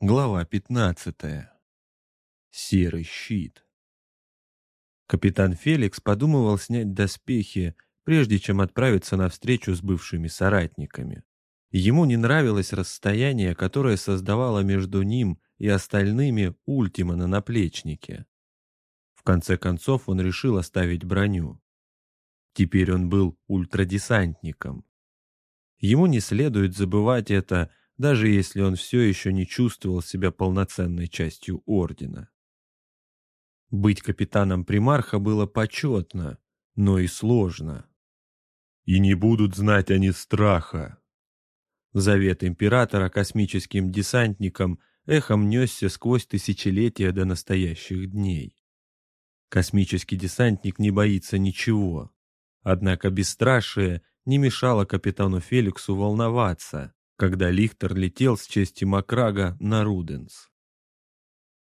Глава 15. Серый щит. Капитан Феликс подумывал снять доспехи, прежде чем отправиться на встречу с бывшими соратниками. Ему не нравилось расстояние, которое создавало между ним и остальными Ультима на наплечнике. В конце концов он решил оставить броню. Теперь он был ультрадесантником. Ему не следует забывать это, даже если он все еще не чувствовал себя полноценной частью ордена. Быть капитаном примарха было почетно, но и сложно. «И не будут знать они страха!» Завет императора космическим десантникам эхом несся сквозь тысячелетия до настоящих дней. Космический десантник не боится ничего, однако бесстрашие не мешало капитану Феликсу волноваться, когда Лихтер летел с чести Макрага на Руденс.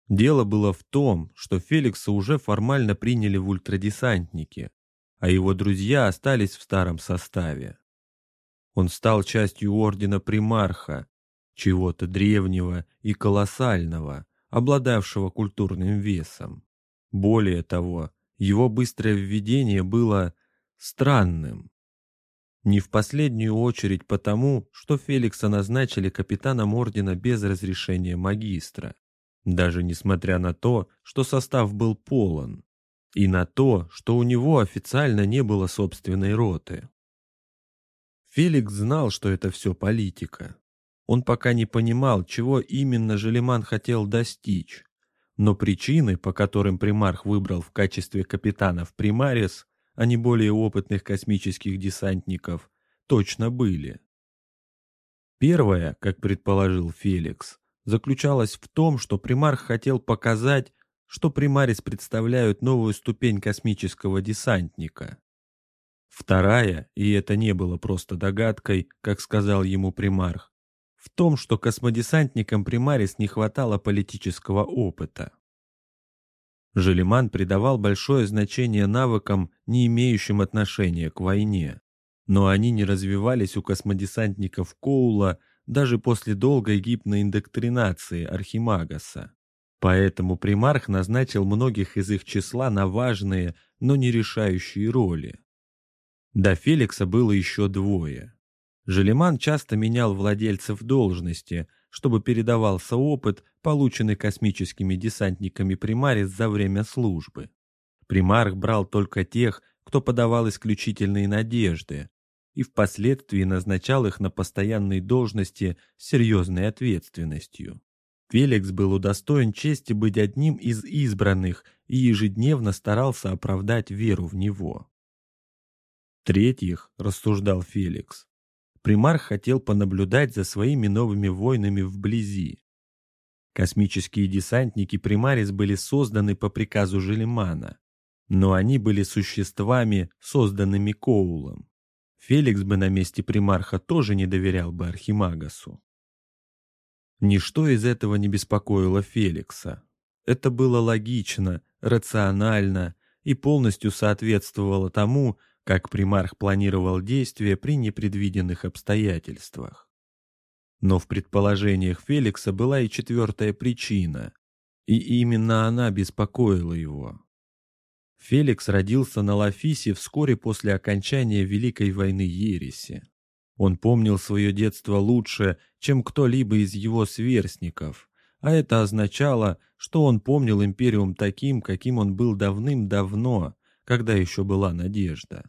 Дело было в том, что Феликса уже формально приняли в ультрадесантники, а его друзья остались в старом составе. Он стал частью ордена примарха, чего-то древнего и колоссального, обладавшего культурным весом. Более того, его быстрое введение было странным. Не в последнюю очередь потому, что Феликса назначили капитаном ордена без разрешения магистра, даже несмотря на то, что состав был полон, и на то, что у него официально не было собственной роты. Феликс знал, что это все политика. Он пока не понимал, чего именно Желеман хотел достичь, но причины, по которым примарх выбрал в качестве капитанов примарис, а не более опытных космических десантников, точно были. Первое, как предположил Феликс, заключалось в том, что примарх хотел показать, что примарис представляют новую ступень космического десантника. Вторая, и это не было просто догадкой, как сказал ему примарх, в том, что космодесантникам примарис не хватало политического опыта. Желеман придавал большое значение навыкам, не имеющим отношения к войне. Но они не развивались у космодесантников Коула даже после долгой гипноиндоктринации Архимагаса. Поэтому примарх назначил многих из их числа на важные, но не решающие роли. До Феликса было еще двое. Желеман часто менял владельцев должности, чтобы передавался опыт, полученный космическими десантниками Примарис за время службы. Примарх брал только тех, кто подавал исключительные надежды, и впоследствии назначал их на постоянные должности с серьезной ответственностью. Феликс был удостоен чести быть одним из избранных и ежедневно старался оправдать веру в него. Третьих, рассуждал Феликс, примарх хотел понаблюдать за своими новыми войнами вблизи. Космические десантники Примарис были созданы по приказу Желемана, но они были существами, созданными Коулом. Феликс бы на месте примарха тоже не доверял бы Архимагасу. Ничто из этого не беспокоило Феликса. Это было логично, рационально и полностью соответствовало тому, как примарх планировал действия при непредвиденных обстоятельствах. Но в предположениях Феликса была и четвертая причина, и именно она беспокоила его. Феликс родился на Лафисе вскоре после окончания Великой войны Ереси. Он помнил свое детство лучше, чем кто-либо из его сверстников, а это означало, что он помнил Империум таким, каким он был давным-давно, когда еще была надежда.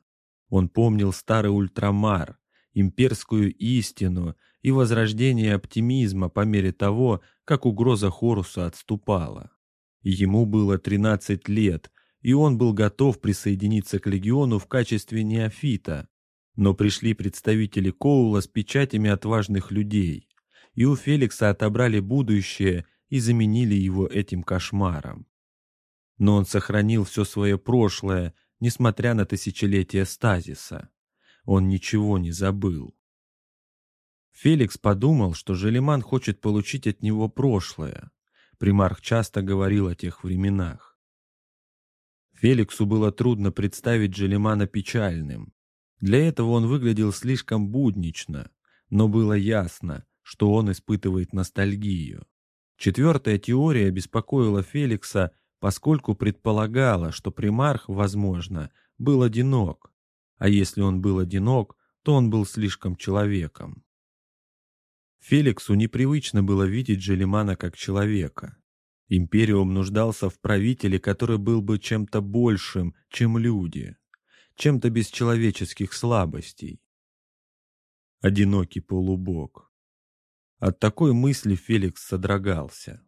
Он помнил старый ультрамар, имперскую истину и возрождение оптимизма по мере того, как угроза Хоруса отступала. Ему было 13 лет, и он был готов присоединиться к легиону в качестве неофита. Но пришли представители Коула с печатями отважных людей, и у Феликса отобрали будущее и заменили его этим кошмаром. Но он сохранил все свое прошлое несмотря на тысячелетия стазиса. Он ничего не забыл. Феликс подумал, что Желеман хочет получить от него прошлое. Примарх часто говорил о тех временах. Феликсу было трудно представить Желемана печальным. Для этого он выглядел слишком буднично, но было ясно, что он испытывает ностальгию. Четвертая теория беспокоила Феликса, поскольку предполагала, что примарх, возможно, был одинок, а если он был одинок, то он был слишком человеком. Феликсу непривычно было видеть Джелимана как человека. Империум нуждался в правителе, который был бы чем-то большим, чем люди, чем-то без человеческих слабостей. Одинокий полубог. От такой мысли Феликс содрогался.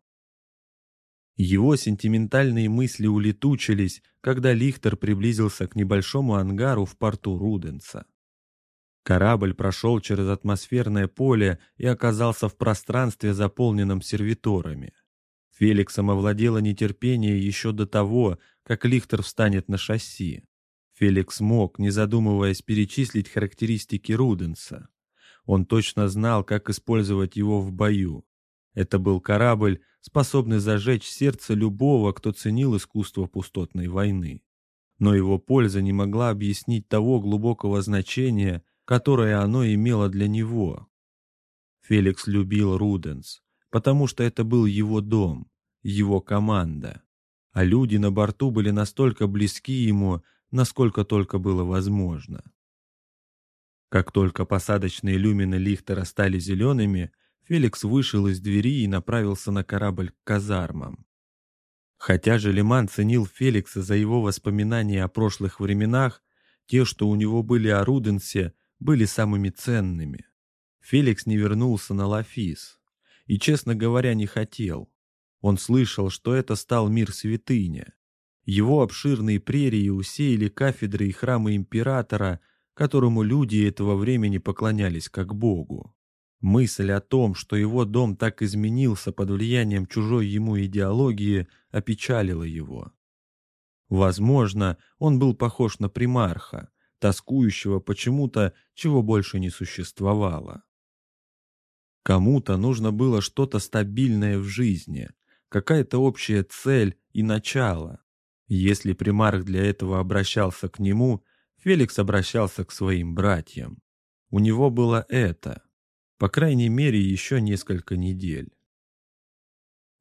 Его сентиментальные мысли улетучились, когда Лихтер приблизился к небольшому ангару в порту Руденса. Корабль прошел через атмосферное поле и оказался в пространстве, заполненном сервиторами. Феликсом овладело нетерпение еще до того, как Лихтер встанет на шасси. Феликс мог, не задумываясь, перечислить характеристики Руденса. Он точно знал, как использовать его в бою. Это был корабль, способный зажечь сердце любого, кто ценил искусство пустотной войны. Но его польза не могла объяснить того глубокого значения, которое оно имело для него. Феликс любил Руденс, потому что это был его дом, его команда. А люди на борту были настолько близки ему, насколько только было возможно. Как только посадочные люмины Лихтера стали зелеными, Феликс вышел из двери и направился на корабль к казармам. Хотя же Лиман ценил Феликса за его воспоминания о прошлых временах, те, что у него были о Руденсе, были самыми ценными. Феликс не вернулся на Лафис и, честно говоря, не хотел. Он слышал, что это стал мир святыня. Его обширные прерии усеяли кафедры и храмы императора, которому люди этого времени поклонялись как богу. Мысль о том, что его дом так изменился под влиянием чужой ему идеологии, опечалила его. Возможно, он был похож на примарха, тоскующего почему-то, чего больше не существовало. Кому-то нужно было что-то стабильное в жизни, какая-то общая цель и начало. Если примарх для этого обращался к нему, Феликс обращался к своим братьям. У него было это, по крайней мере, еще несколько недель.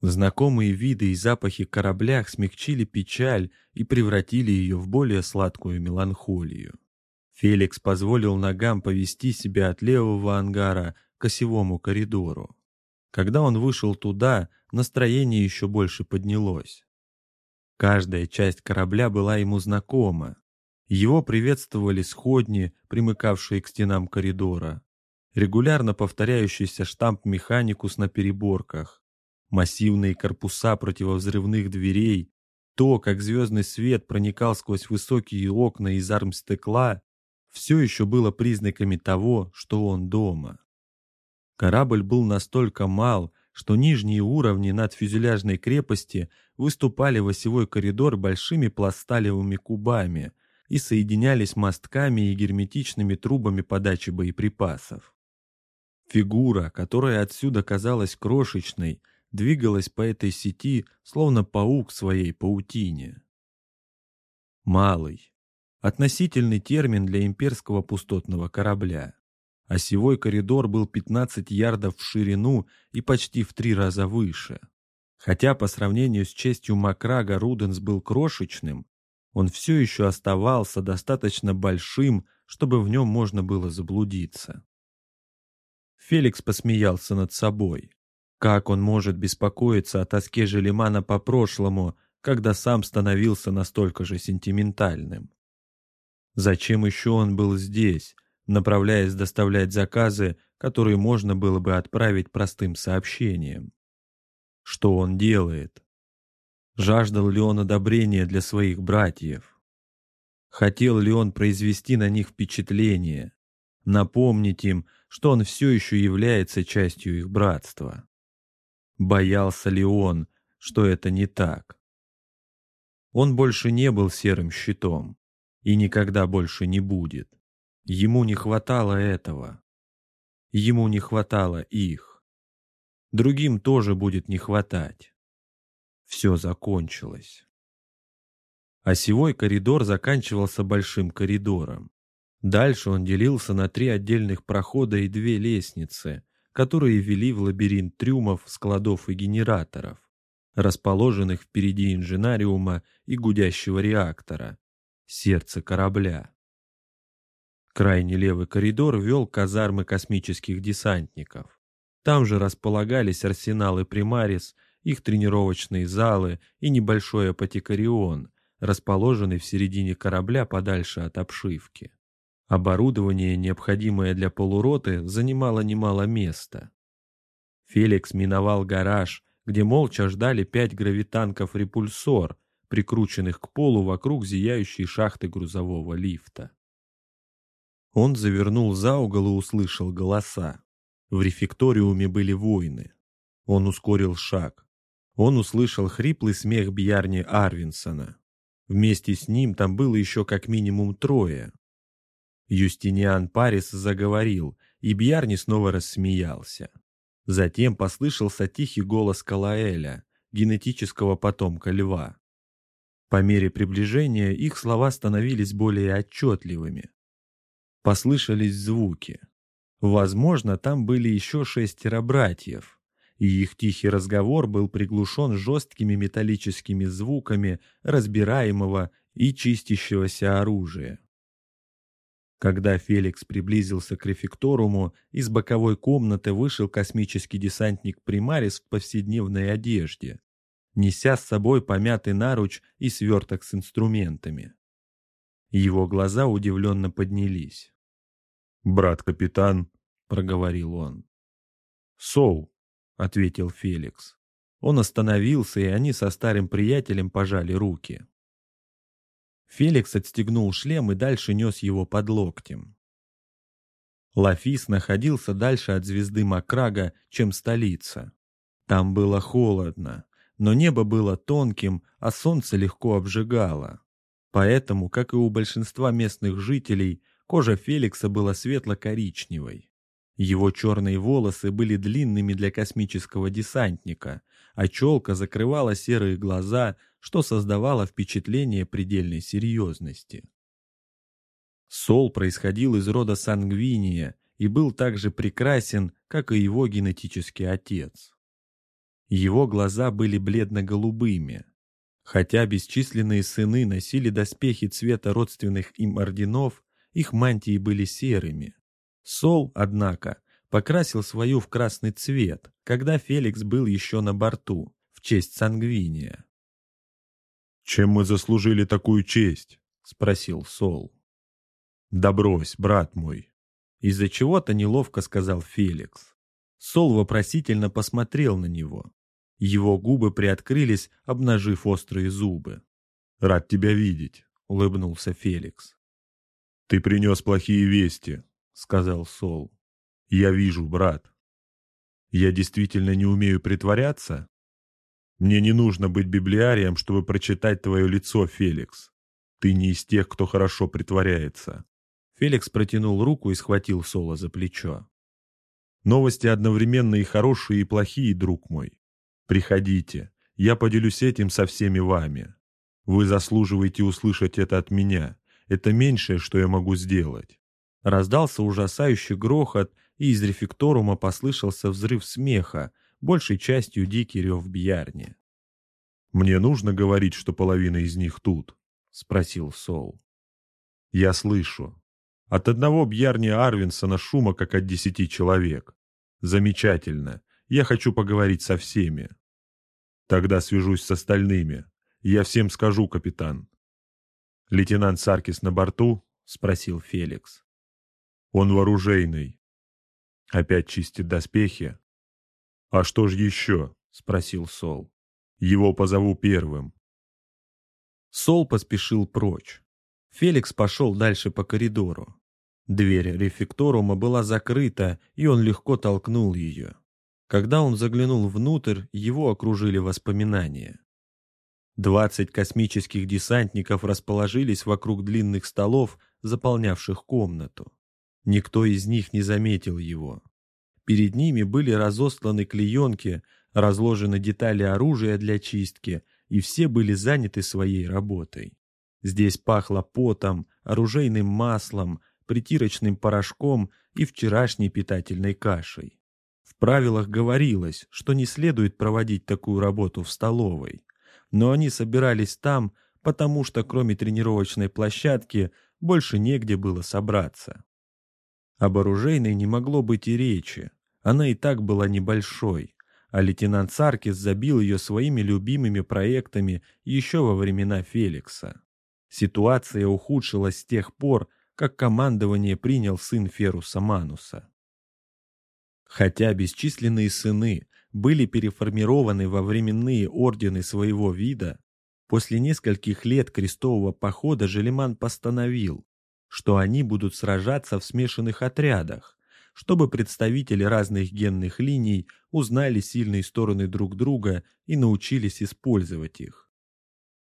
Знакомые виды и запахи кораблях смягчили печаль и превратили ее в более сладкую меланхолию. Феликс позволил ногам повести себя от левого ангара к осевому коридору. Когда он вышел туда, настроение еще больше поднялось. Каждая часть корабля была ему знакома. Его приветствовали сходни, примыкавшие к стенам коридора, регулярно повторяющийся штамп «Механикус» на переборках, массивные корпуса противовзрывных дверей, то, как звездный свет проникал сквозь высокие окна из армстекла, все еще было признаками того, что он дома. Корабль был настолько мал, что нижние уровни над фюзеляжной крепости выступали в осевой коридор большими пласталевыми кубами и соединялись мостками и герметичными трубами подачи боеприпасов. Фигура, которая отсюда казалась крошечной, двигалась по этой сети, словно паук своей паутине. Малый. Относительный термин для имперского пустотного корабля. Осевой коридор был 15 ярдов в ширину и почти в три раза выше. Хотя по сравнению с честью Макрага Руденс был крошечным, он все еще оставался достаточно большим, чтобы в нем можно было заблудиться. Феликс посмеялся над собой. Как он может беспокоиться о тоске Желемана по прошлому, когда сам становился настолько же сентиментальным? Зачем еще он был здесь, направляясь доставлять заказы, которые можно было бы отправить простым сообщением. Что он делает? Жаждал ли он одобрения для своих братьев? Хотел ли он произвести на них впечатление, напомнить им, что он все еще является частью их братства? Боялся ли он, что это не так? Он больше не был серым щитом и никогда больше не будет. Ему не хватало этого. Ему не хватало их. Другим тоже будет не хватать. Все закончилось. Осевой коридор заканчивался большим коридором. Дальше он делился на три отдельных прохода и две лестницы, которые вели в лабиринт трюмов, складов и генераторов, расположенных впереди инженариума и гудящего реактора, сердце корабля. Крайне левый коридор вел казармы космических десантников. Там же располагались арсеналы Примарис, их тренировочные залы и небольшой апотекарион, расположенный в середине корабля подальше от обшивки. Оборудование, необходимое для полуроты, занимало немало места. Феликс миновал гараж, где молча ждали пять гравитанков «Репульсор», прикрученных к полу вокруг зияющей шахты грузового лифта. Он завернул за угол и услышал голоса. В рефекториуме были воины. Он ускорил шаг. Он услышал хриплый смех Бьярни Арвинсона. Вместе с ним там было еще как минимум трое. Юстиниан Парис заговорил, и Бьярни снова рассмеялся. Затем послышался тихий голос Калаэля, генетического потомка льва. По мере приближения их слова становились более отчетливыми. Послышались звуки. Возможно, там были еще шестеро братьев, и их тихий разговор был приглушен жесткими металлическими звуками разбираемого и чистящегося оружия. Когда Феликс приблизился к рефекторуму, из боковой комнаты вышел космический десантник Примарис в повседневной одежде, неся с собой помятый наруч и сверток с инструментами. Его глаза удивленно поднялись. «Брат-капитан», — проговорил он. «Соу», — ответил Феликс. Он остановился, и они со старым приятелем пожали руки. Феликс отстегнул шлем и дальше нес его под локтем. Лафис находился дальше от звезды Макрага, чем столица. Там было холодно, но небо было тонким, а солнце легко обжигало. Поэтому, как и у большинства местных жителей, кожа Феликса была светло-коричневой. Его черные волосы были длинными для космического десантника, а челка закрывала серые глаза, что создавало впечатление предельной серьезности. Сол происходил из рода Сангвиния и был так же прекрасен, как и его генетический отец. Его глаза были бледно-голубыми. Хотя бесчисленные сыны носили доспехи цвета родственных им орденов, их мантии были серыми. Сол, однако, покрасил свою в красный цвет, когда Феликс был еще на борту, в честь Сангвиния. «Чем мы заслужили такую честь?» — спросил Сол. «Да брось, брат мой!» Из-за чего-то неловко сказал Феликс. Сол вопросительно посмотрел на него. Его губы приоткрылись, обнажив острые зубы. «Рад тебя видеть», — улыбнулся Феликс. «Ты принес плохие вести», — сказал Сол. «Я вижу, брат. Я действительно не умею притворяться?» Мне не нужно быть библиарием, чтобы прочитать твое лицо, Феликс. Ты не из тех, кто хорошо притворяется. Феликс протянул руку и схватил Соло за плечо. Новости одновременно и хорошие, и плохие, друг мой. Приходите, я поделюсь этим со всеми вами. Вы заслуживаете услышать это от меня. Это меньшее, что я могу сделать. Раздался ужасающий грохот, и из рефекторума послышался взрыв смеха, большей частью дикий рев Бьярни. «Мне нужно говорить, что половина из них тут?» — спросил Сол. «Я слышу. От одного Бьярни Арвинсона шума, как от десяти человек. Замечательно. Я хочу поговорить со всеми. Тогда свяжусь с остальными. Я всем скажу, капитан». «Лейтенант Саркис на борту?» — спросил Феликс. «Он вооружейный. Опять чистит доспехи?» «А что ж еще?» — спросил Сол. «Его позову первым». Сол поспешил прочь. Феликс пошел дальше по коридору. Дверь рефекторума была закрыта, и он легко толкнул ее. Когда он заглянул внутрь, его окружили воспоминания. Двадцать космических десантников расположились вокруг длинных столов, заполнявших комнату. Никто из них не заметил его. Перед ними были разосланы клеенки, разложены детали оружия для чистки, и все были заняты своей работой. Здесь пахло потом, оружейным маслом, притирочным порошком и вчерашней питательной кашей. В правилах говорилось, что не следует проводить такую работу в столовой, но они собирались там, потому что кроме тренировочной площадки больше негде было собраться. Об оружейной не могло быть и речи, она и так была небольшой, а лейтенант Саркис забил ее своими любимыми проектами еще во времена Феликса. Ситуация ухудшилась с тех пор, как командование принял сын Феруса Мануса. Хотя бесчисленные сыны были переформированы во временные ордены своего вида, после нескольких лет крестового похода Желеман постановил, что они будут сражаться в смешанных отрядах, чтобы представители разных генных линий узнали сильные стороны друг друга и научились использовать их.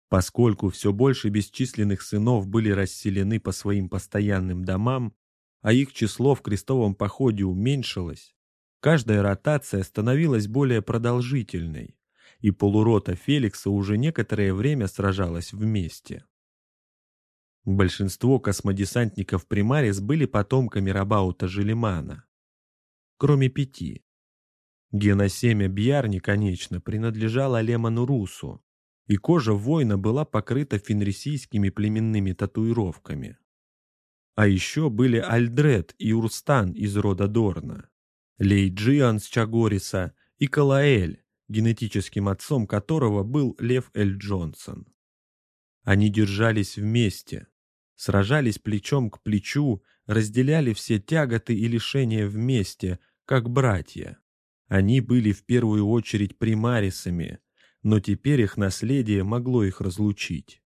Поскольку все больше бесчисленных сынов были расселены по своим постоянным домам, а их число в крестовом походе уменьшилось, Каждая ротация становилась более продолжительной, и полурота Феликса уже некоторое время сражалась вместе. Большинство космодесантников Примарис были потомками Рабаута Желемана, кроме пяти. Геносемя Бьярни, конечно, принадлежала Леману Русу, и кожа воина была покрыта фенрисийскими племенными татуировками. А еще были Альдред и Урстан из рода Дорна. Лейджиан с Чагориса и Калаэль, генетическим отцом которого был Лев Эль Джонсон. Они держались вместе, сражались плечом к плечу, разделяли все тяготы и лишения вместе, как братья. Они были в первую очередь примарисами, но теперь их наследие могло их разлучить.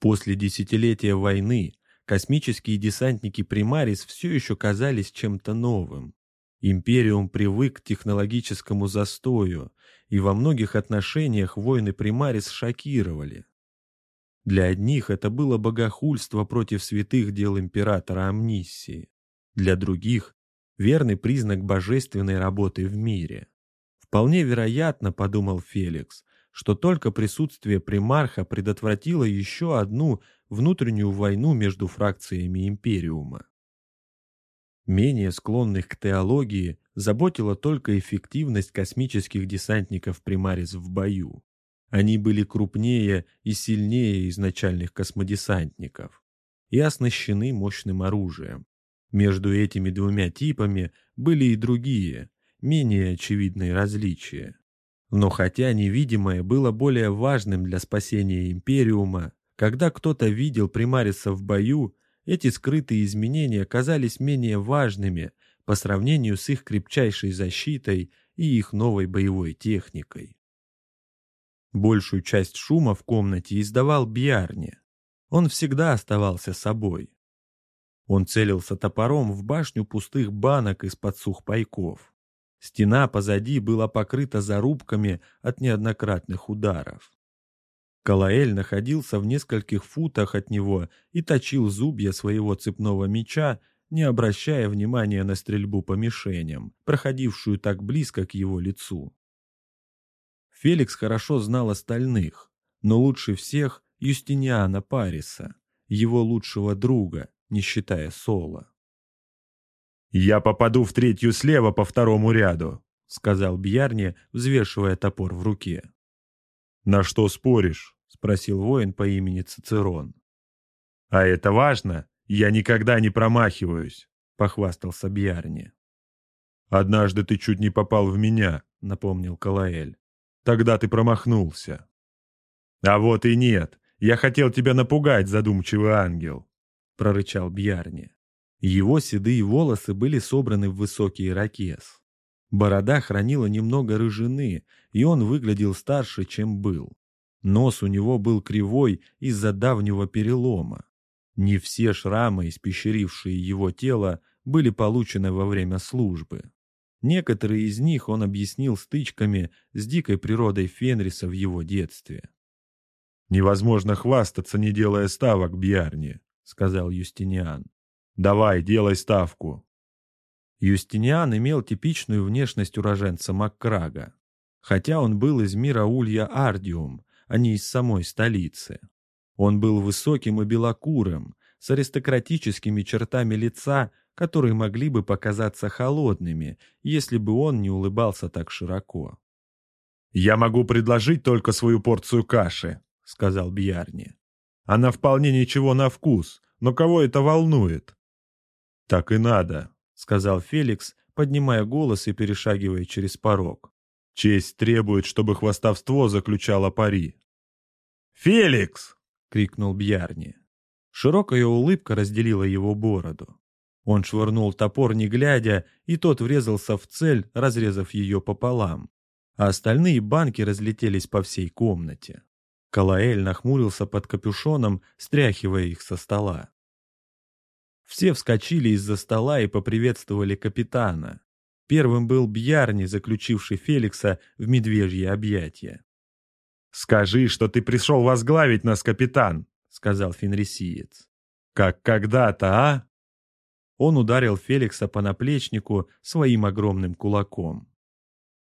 После десятилетия войны космические десантники Примарис все еще казались чем-то новым. Империум привык к технологическому застою, и во многих отношениях войны Примарис шокировали. Для одних это было богохульство против святых дел императора Амнисии, для других — верный признак божественной работы в мире. Вполне вероятно, подумал Феликс, что только присутствие примарха предотвратило еще одну внутреннюю войну между фракциями Империума менее склонных к теологии, заботила только эффективность космических десантников Примарис в бою. Они были крупнее и сильнее изначальных космодесантников и оснащены мощным оружием. Между этими двумя типами были и другие, менее очевидные различия. Но хотя невидимое было более важным для спасения Империума, когда кто-то видел Примариса в бою, эти скрытые изменения казались менее важными по сравнению с их крепчайшей защитой и их новой боевой техникой. Большую часть шума в комнате издавал Бьярни. Он всегда оставался собой. Он целился топором в башню пустых банок из-под сухпайков. Стена позади была покрыта зарубками от неоднократных ударов. Калаэль находился в нескольких футах от него и точил зубья своего цепного меча, не обращая внимания на стрельбу по мишеням, проходившую так близко к его лицу. Феликс хорошо знал остальных, но лучше всех Юстиниана Париса, его лучшего друга, не считая Сола. «Я попаду в третью слева по второму ряду», — сказал Бьярни, взвешивая топор в руке. «На что споришь?» — спросил воин по имени Цицерон. «А это важно? Я никогда не промахиваюсь», — похвастался Бьярни. «Однажды ты чуть не попал в меня», — напомнил Калаэль. «Тогда ты промахнулся». «А вот и нет. Я хотел тебя напугать, задумчивый ангел», — прорычал Бьярни. Его седые волосы были собраны в высокий ракес. Борода хранила немного рыжины, и он выглядел старше, чем был. Нос у него был кривой из-за давнего перелома. Не все шрамы, испещерившие его тело, были получены во время службы. Некоторые из них он объяснил стычками с дикой природой Фенриса в его детстве. «Невозможно хвастаться, не делая ставок, Бьярни», — сказал Юстиниан. «Давай, делай ставку». Юстиниан имел типичную внешность уроженца Маккрага, хотя он был из мира Улья Ардиум, а не из самой столицы. Он был высоким и белокурым, с аристократическими чертами лица, которые могли бы показаться холодными, если бы он не улыбался так широко. «Я могу предложить только свою порцию каши», — сказал Бьярни. «Она вполне ничего на вкус, но кого это волнует?» «Так и надо», — сказал Феликс, поднимая голос и перешагивая через порог. «Честь требует, чтобы хвастовство заключало пари». «Феликс!» — крикнул Бьярни. Широкая улыбка разделила его бороду. Он швырнул топор не глядя, и тот врезался в цель, разрезав ее пополам. А остальные банки разлетелись по всей комнате. Калаэль нахмурился под капюшоном, стряхивая их со стола. Все вскочили из-за стола и поприветствовали капитана. Первым был Бьярни, заключивший Феликса в медвежье объятия. «Скажи, что ты пришел возглавить нас, капитан!» — сказал фенрисиец. «Как когда-то, а?» Он ударил Феликса по наплечнику своим огромным кулаком.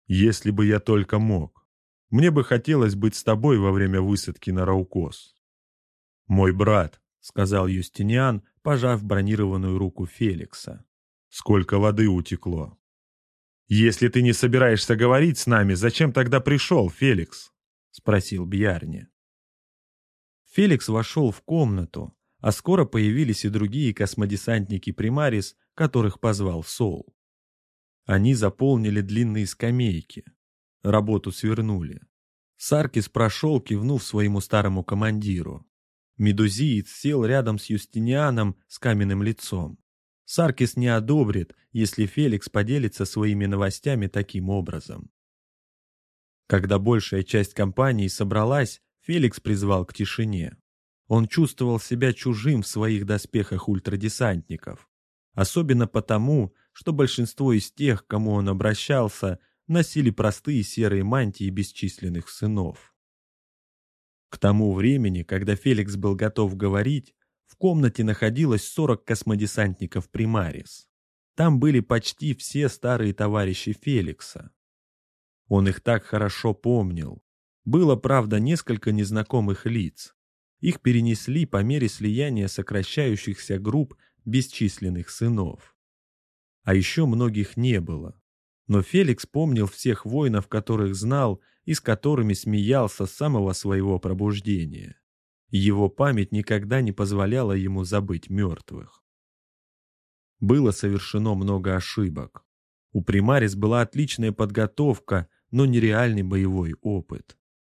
«Если бы я только мог. Мне бы хотелось быть с тобой во время высадки на Раукос». «Мой брат», — сказал Юстиниан, пожав бронированную руку Феликса. «Сколько воды утекло». «Если ты не собираешься говорить с нами, зачем тогда пришел, Феликс?» — спросил Бьярни. Феликс вошел в комнату, а скоро появились и другие космодесантники Примарис, которых позвал Сол. Они заполнили длинные скамейки. Работу свернули. Саркис прошел, кивнув своему старому командиру. Медузиец сел рядом с Юстинианом с каменным лицом. Саркис не одобрит, если Феликс поделится своими новостями таким образом. Когда большая часть компании собралась, Феликс призвал к тишине. Он чувствовал себя чужим в своих доспехах ультрадесантников. Особенно потому, что большинство из тех, к кому он обращался, носили простые серые мантии бесчисленных сынов. К тому времени, когда Феликс был готов говорить, в комнате находилось 40 космодесантников Примарис. Там были почти все старые товарищи Феликса. Он их так хорошо помнил. Было, правда, несколько незнакомых лиц. Их перенесли по мере слияния сокращающихся групп бесчисленных сынов. А еще многих не было. Но Феликс помнил всех воинов, которых знал и с которыми смеялся с самого своего пробуждения. Его память никогда не позволяла ему забыть мертвых. Было совершено много ошибок. У Примарис была отличная подготовка, но нереальный боевой опыт.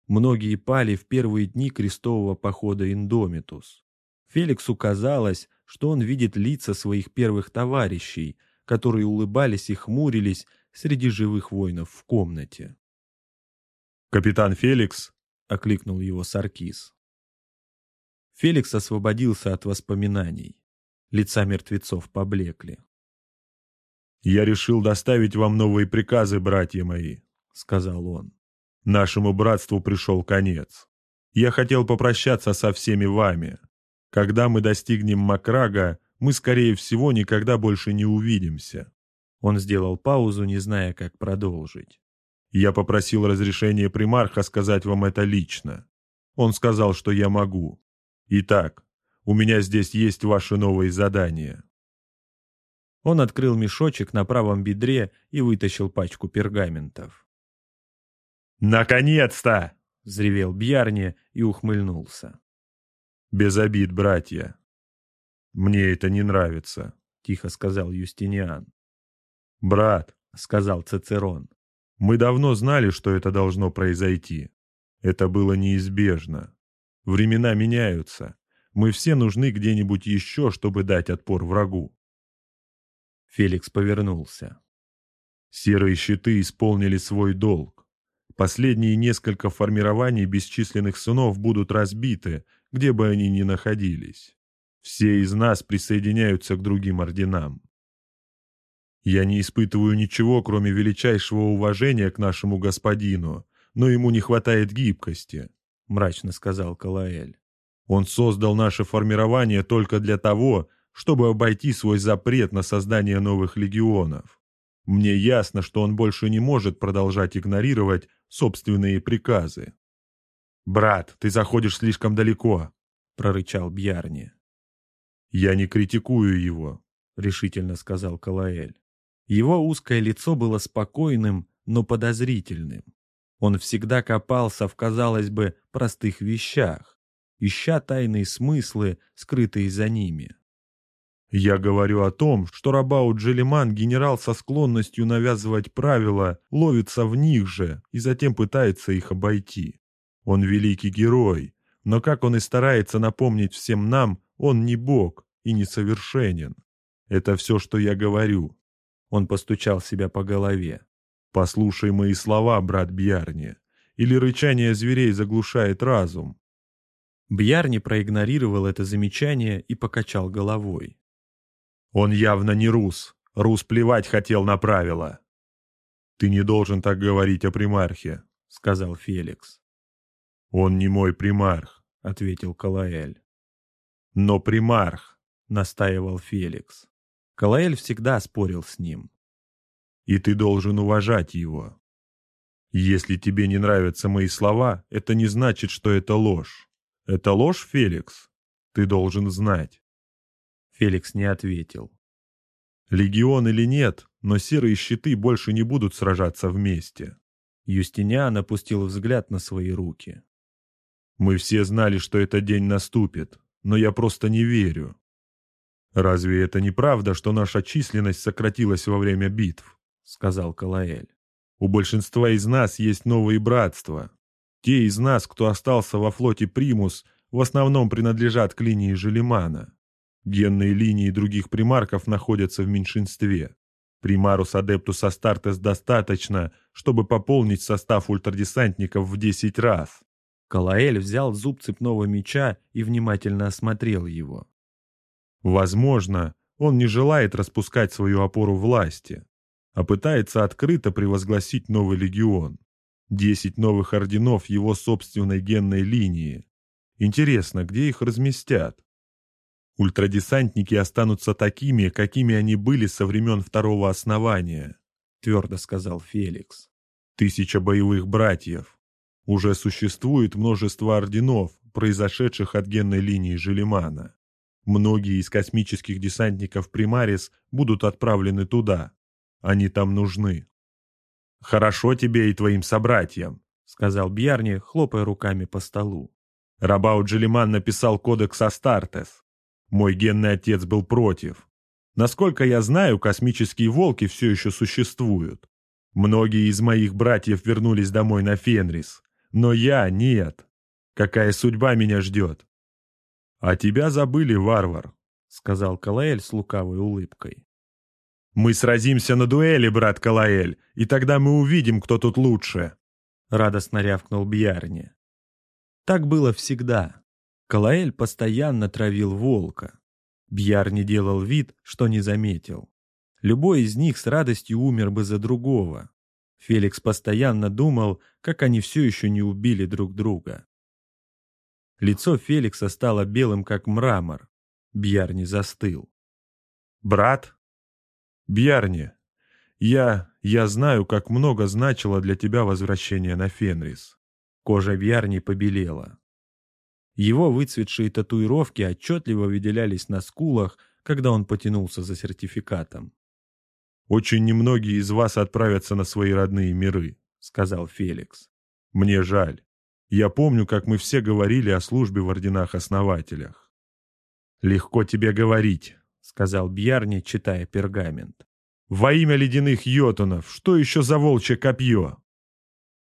Многие пали в первые дни крестового похода Индомитус. Феликсу казалось, что он видит лица своих первых товарищей, которые улыбались и хмурились среди живых воинов в комнате. «Капитан Феликс!» — окликнул его Саркис. Феликс освободился от воспоминаний. Лица мертвецов поблекли. «Я решил доставить вам новые приказы, братья мои», — сказал он. Нашему братству пришел конец. Я хотел попрощаться со всеми вами. Когда мы достигнем Макрага, мы, скорее всего, никогда больше не увидимся». Он сделал паузу, не зная, как продолжить. «Я попросил разрешения примарха сказать вам это лично. Он сказал, что я могу. Итак, у меня здесь есть ваши новые задания». Он открыл мешочек на правом бедре и вытащил пачку пергаментов. «Наконец-то!» — взревел Бьярни и ухмыльнулся. «Без обид, братья. Мне это не нравится», — тихо сказал Юстиниан. «Брат», — сказал Цицерон, — «мы давно знали, что это должно произойти. Это было неизбежно. Времена меняются. Мы все нужны где-нибудь еще, чтобы дать отпор врагу». Феликс повернулся. Серые щиты исполнили свой долг. Последние несколько формирований бесчисленных сынов будут разбиты, где бы они ни находились. Все из нас присоединяются к другим орденам. Я не испытываю ничего, кроме величайшего уважения к нашему господину, но ему не хватает гибкости, — мрачно сказал Калаэль. Он создал наше формирование только для того, чтобы обойти свой запрет на создание новых легионов. Мне ясно, что он больше не может продолжать игнорировать собственные приказы. «Брат, ты заходишь слишком далеко», — прорычал Бьярни. «Я не критикую его», — решительно сказал Калаэль. Его узкое лицо было спокойным, но подозрительным. Он всегда копался в, казалось бы, простых вещах, ища тайные смыслы, скрытые за ними. Я говорю о том, что Рабаут Джелиман, генерал со склонностью навязывать правила, ловится в них же и затем пытается их обойти. Он великий герой, но как он и старается напомнить всем нам, он не бог и несовершенен. Это все, что я говорю. Он постучал себя по голове. Послушай мои слова, брат Бьярни, или рычание зверей заглушает разум. Бьярни проигнорировал это замечание и покачал головой. Он явно не рус. Рус плевать хотел на правила. Ты не должен так говорить о примархе, сказал Феликс. Он не мой примарх, ответил Калаэль. Но примарх, настаивал Феликс. Калаэль всегда спорил с ним. И ты должен уважать его. Если тебе не нравятся мои слова, это не значит, что это ложь. Это ложь, Феликс? Ты должен знать. Феликс не ответил. Легион или нет, но серые щиты больше не будут сражаться вместе. Юстиниан опустил взгляд на свои руки. Мы все знали, что этот день наступит, но я просто не верю. Разве это не правда, что наша численность сократилась во время битв? Сказал Калаэль. У большинства из нас есть новые братства. Те из нас, кто остался во флоте Примус, в основном принадлежат к линии Желимана. Генные линии других примарков находятся в меньшинстве. Примарус Адептус Астартес достаточно, чтобы пополнить состав ультрадесантников в 10 раз. Калаэль взял зуб цепного меча и внимательно осмотрел его. Возможно, он не желает распускать свою опору власти, а пытается открыто превозгласить новый легион. Десять новых орденов его собственной генной линии. Интересно, где их разместят? Ультрадесантники останутся такими, какими они были со времен второго основания, твердо сказал Феликс. Тысяча боевых братьев. Уже существует множество орденов, произошедших от генной линии Желимана. Многие из космических десантников Примарис будут отправлены туда. Они там нужны. «Хорошо тебе и твоим собратьям», — сказал Бьярни, хлопая руками по столу. Рабау Джелиман написал кодекс Астартес. Мой генный отец был против. Насколько я знаю, космические волки все еще существуют. Многие из моих братьев вернулись домой на Фенрис, но я нет. Какая судьба меня ждет? А тебя забыли, варвар, сказал Калаэль с лукавой улыбкой. Мы сразимся на дуэли, брат Калаэль, и тогда мы увидим, кто тут лучше. Радостно рявкнул Бьярни. Так было всегда. Калаэль постоянно травил волка. Бьяр не делал вид, что не заметил. Любой из них с радостью умер бы за другого. Феликс постоянно думал, как они все еще не убили друг друга. Лицо Феликса стало белым, как мрамор. Бьярни застыл. «Брат? Бьярни, я... я знаю, как много значило для тебя возвращение на Фенрис». Кожа Бьярни побелела. Его выцветшие татуировки отчетливо выделялись на скулах, когда он потянулся за сертификатом. «Очень немногие из вас отправятся на свои родные миры», — сказал Феликс. «Мне жаль. Я помню, как мы все говорили о службе в орденах-основателях». «Легко тебе говорить», — сказал Бьярни, читая пергамент. «Во имя ледяных йотунов, что еще за волчье копье?»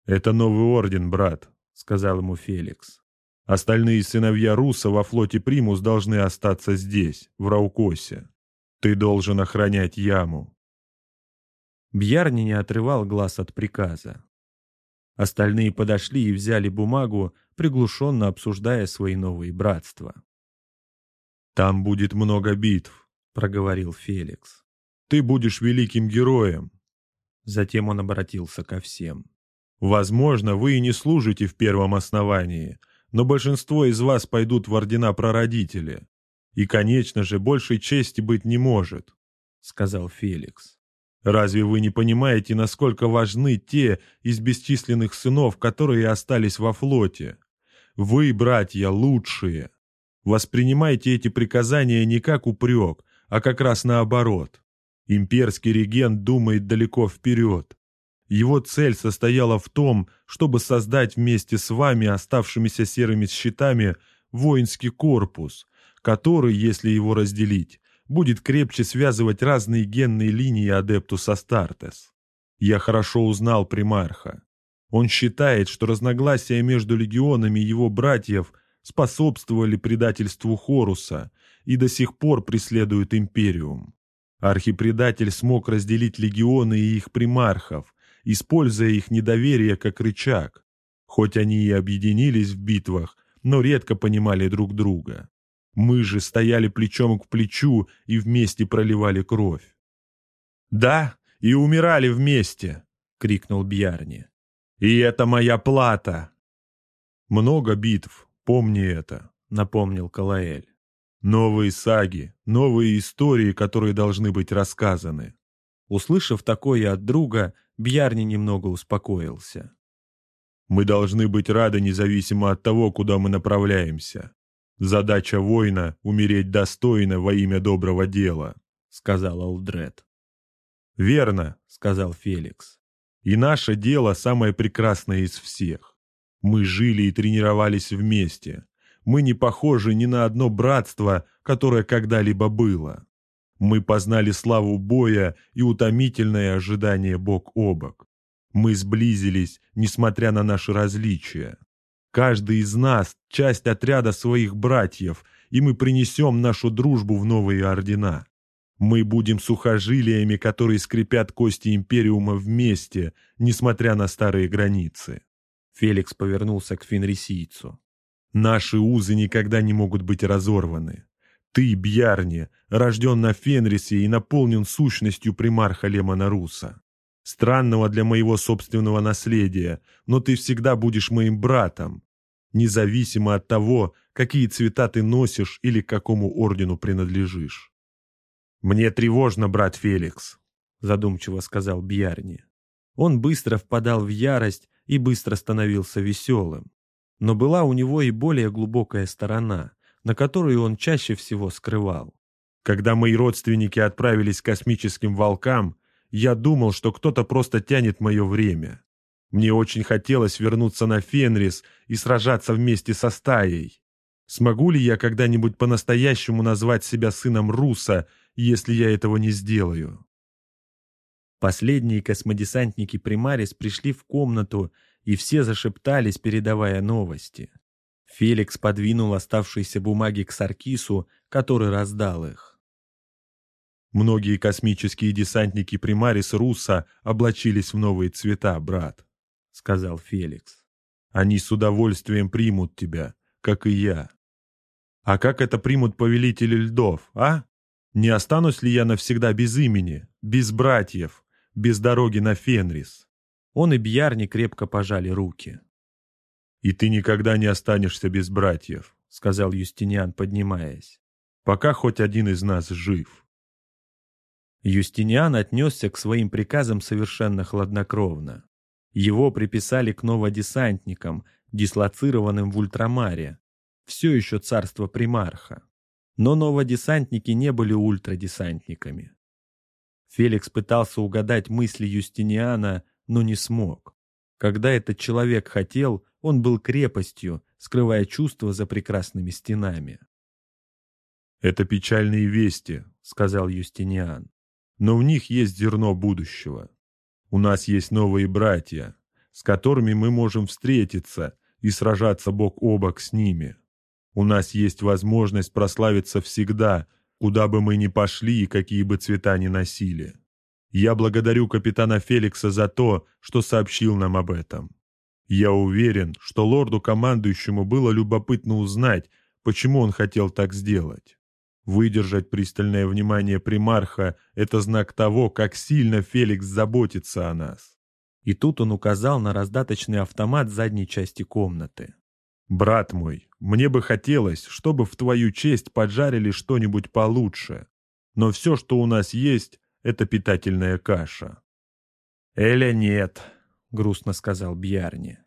«Это новый орден, брат», — сказал ему Феликс. Остальные сыновья Руса во флоте Примус должны остаться здесь, в Раукосе. Ты должен охранять яму». Бьярни не отрывал глаз от приказа. Остальные подошли и взяли бумагу, приглушенно обсуждая свои новые братства. «Там будет много битв», — проговорил Феликс. «Ты будешь великим героем». Затем он обратился ко всем. «Возможно, вы и не служите в первом основании, но большинство из вас пойдут в ордена прародители. И, конечно же, большей чести быть не может», — сказал Феликс. «Разве вы не понимаете, насколько важны те из бесчисленных сынов, которые остались во флоте? Вы, братья, лучшие. Воспринимайте эти приказания не как упрек, а как раз наоборот. Имперский регент думает далеко вперед. Его цель состояла в том, чтобы создать вместе с вами, оставшимися серыми щитами, воинский корпус, который, если его разделить, будет крепче связывать разные генные линии Адептус Астартес. Я хорошо узнал примарха. Он считает, что разногласия между легионами его братьев способствовали предательству Хоруса и до сих пор преследуют Империум. Архипредатель смог разделить легионы и их примархов, используя их недоверие как рычаг. Хоть они и объединились в битвах, но редко понимали друг друга. Мы же стояли плечом к плечу и вместе проливали кровь. «Да, и умирали вместе!» — крикнул Бьярни. «И это моя плата!» «Много битв, помни это», — напомнил Калаэль. «Новые саги, новые истории, которые должны быть рассказаны». Услышав такое от друга, Бьярни немного успокоился. «Мы должны быть рады независимо от того, куда мы направляемся. Задача воина — умереть достойно во имя доброго дела», — сказал Алдред. «Верно», — сказал Феликс. «И наше дело самое прекрасное из всех. Мы жили и тренировались вместе. Мы не похожи ни на одно братство, которое когда-либо было. Мы познали славу боя и утомительное ожидание бок о бок. Мы сблизились, несмотря на наши различия. Каждый из нас – часть отряда своих братьев, и мы принесем нашу дружбу в новые ордена. Мы будем сухожилиями, которые скрепят кости Империума вместе, несмотря на старые границы. Феликс повернулся к фенрисийцу. Наши узы никогда не могут быть разорваны. Ты, Бьярни, рожден на Фенрисе и наполнен сущностью примарха Лемона Руса. Странного для моего собственного наследия, но ты всегда будешь моим братом, независимо от того, какие цвета ты носишь или к какому ордену принадлежишь. «Мне тревожно, брат Феликс», — задумчиво сказал Бьярни. Он быстро впадал в ярость и быстро становился веселым. Но была у него и более глубокая сторона, на которую он чаще всего скрывал. Когда мои родственники отправились к космическим волкам, я думал, что кто-то просто тянет мое время. Мне очень хотелось вернуться на Фенрис и сражаться вместе со стаей. Смогу ли я когда-нибудь по-настоящему назвать себя сыном Руса, если я этого не сделаю? Последние космодесантники Примарис пришли в комнату, и все зашептались, передавая новости. Феликс подвинул оставшиеся бумаги к Саркису, который раздал их. Многие космические десантники Примарис Руса облачились в новые цвета, брат, — сказал Феликс. Они с удовольствием примут тебя, как и я. А как это примут повелители льдов, а? Не останусь ли я навсегда без имени, без братьев, без дороги на Фенрис?» Он и Бьярни крепко пожали руки. «И ты никогда не останешься без братьев», — сказал Юстиниан, поднимаясь, «пока хоть один из нас жив». Юстиниан отнесся к своим приказам совершенно хладнокровно. Его приписали к новодесантникам, дислоцированным в ультрамаре, все еще царство примарха. Но новодесантники не были ультрадесантниками. Феликс пытался угадать мысли Юстиниана, но не смог. Когда этот человек хотел, он был крепостью, скрывая чувства за прекрасными стенами. «Это печальные вести», — сказал Юстиниан. «Но в них есть зерно будущего. У нас есть новые братья, с которыми мы можем встретиться и сражаться бок о бок с ними. У нас есть возможность прославиться всегда, куда бы мы ни пошли и какие бы цвета ни носили. Я благодарю капитана Феликса за то, что сообщил нам об этом. Я уверен, что лорду-командующему было любопытно узнать, почему он хотел так сделать. Выдержать пристальное внимание примарха – это знак того, как сильно Феликс заботится о нас. И тут он указал на раздаточный автомат задней части комнаты. «Брат мой, мне бы хотелось, чтобы в твою честь поджарили что-нибудь получше. Но все, что у нас есть, это питательная каша». «Эля нет», — грустно сказал Бьярни.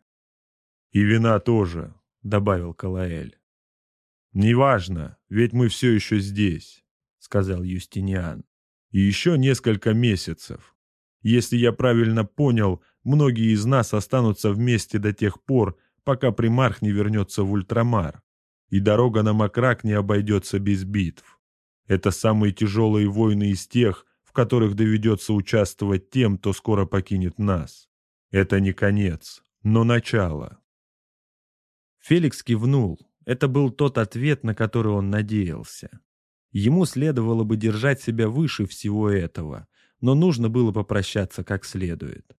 «И вина тоже», — добавил Калаэль. «Неважно, ведь мы все еще здесь», — сказал Юстиниан. «И еще несколько месяцев. Если я правильно понял, многие из нас останутся вместе до тех пор, пока примарх не вернется в Ультрамар, и дорога на Макрак не обойдется без битв. Это самые тяжелые войны из тех, в которых доведется участвовать тем, кто скоро покинет нас. Это не конец, но начало». Феликс кивнул. Это был тот ответ, на который он надеялся. Ему следовало бы держать себя выше всего этого, но нужно было попрощаться как следует.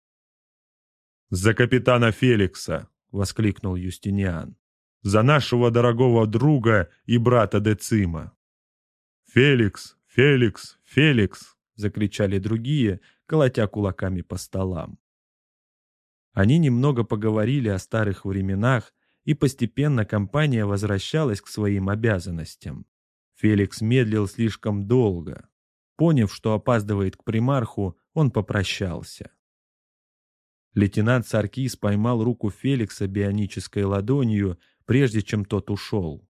«За капитана Феликса!» — воскликнул Юстиниан. «За нашего дорогого друга и брата Децима!» «Феликс! Феликс! Феликс!» — закричали другие, колотя кулаками по столам. Они немного поговорили о старых временах, и постепенно компания возвращалась к своим обязанностям. Феликс медлил слишком долго. Поняв, что опаздывает к примарху, он попрощался. Лейтенант Саркис поймал руку Феликса бионической ладонью, прежде чем тот ушел.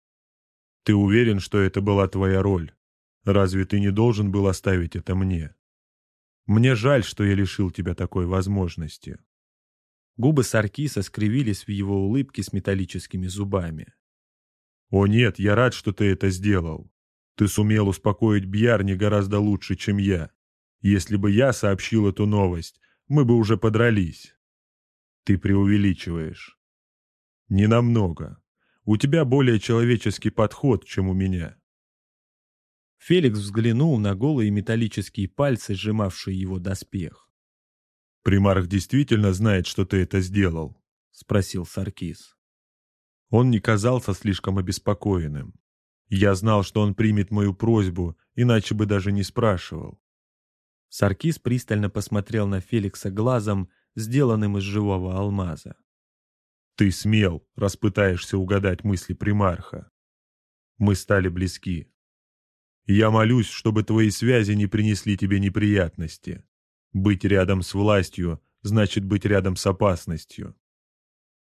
«Ты уверен, что это была твоя роль? Разве ты не должен был оставить это мне? Мне жаль, что я лишил тебя такой возможности». Губы Саркиса скривились в его улыбке с металлическими зубами. «О нет, я рад, что ты это сделал. Ты сумел успокоить Бьярни гораздо лучше, чем я. Если бы я сообщил эту новость, мы бы уже подрались. Ты преувеличиваешь. Не намного. У тебя более человеческий подход, чем у меня. Феликс взглянул на голые металлические пальцы, сжимавшие его доспех. «Примарх действительно знает, что ты это сделал?» — спросил Саркис. Он не казался слишком обеспокоенным. Я знал, что он примет мою просьбу, иначе бы даже не спрашивал. Саркис пристально посмотрел на Феликса глазом, сделанным из живого алмаза. «Ты смел, раз пытаешься угадать мысли примарха. Мы стали близки. Я молюсь, чтобы твои связи не принесли тебе неприятности. Быть рядом с властью значит быть рядом с опасностью.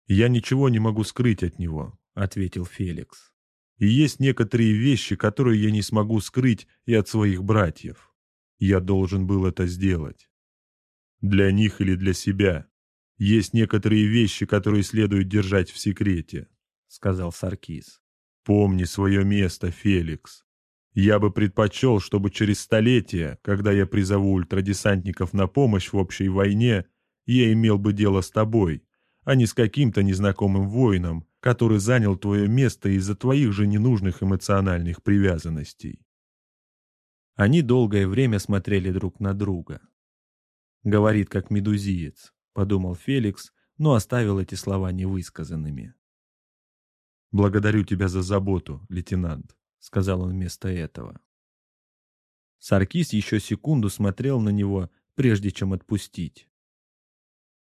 Я ничего не могу скрыть от него», — ответил Феликс. «И есть некоторые вещи, которые я не смогу скрыть и от своих братьев. Я должен был это сделать. Для них или для себя. Есть некоторые вещи, которые следует держать в секрете», — сказал Саркис. «Помни свое место, Феликс. Я бы предпочел, чтобы через столетия, когда я призову ультрадесантников на помощь в общей войне, я имел бы дело с тобой, а не с каким-то незнакомым воином, который занял твое место из-за твоих же ненужных эмоциональных привязанностей. Они долгое время смотрели друг на друга. «Говорит, как медузиец», — подумал Феликс, но оставил эти слова невысказанными. «Благодарю тебя за заботу, лейтенант», — сказал он вместо этого. Саркис еще секунду смотрел на него, прежде чем отпустить.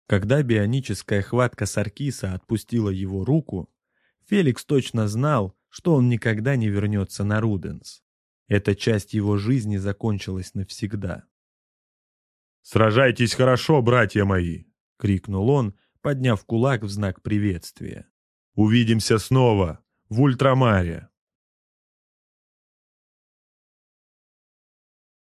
Когда бионическая хватка Саркиса отпустила его руку, Феликс точно знал, что он никогда не вернется на Руденс. Эта часть его жизни закончилась навсегда. «Сражайтесь хорошо, братья мои!» — крикнул он, подняв кулак в знак приветствия. «Увидимся снова в Ультрамаре!»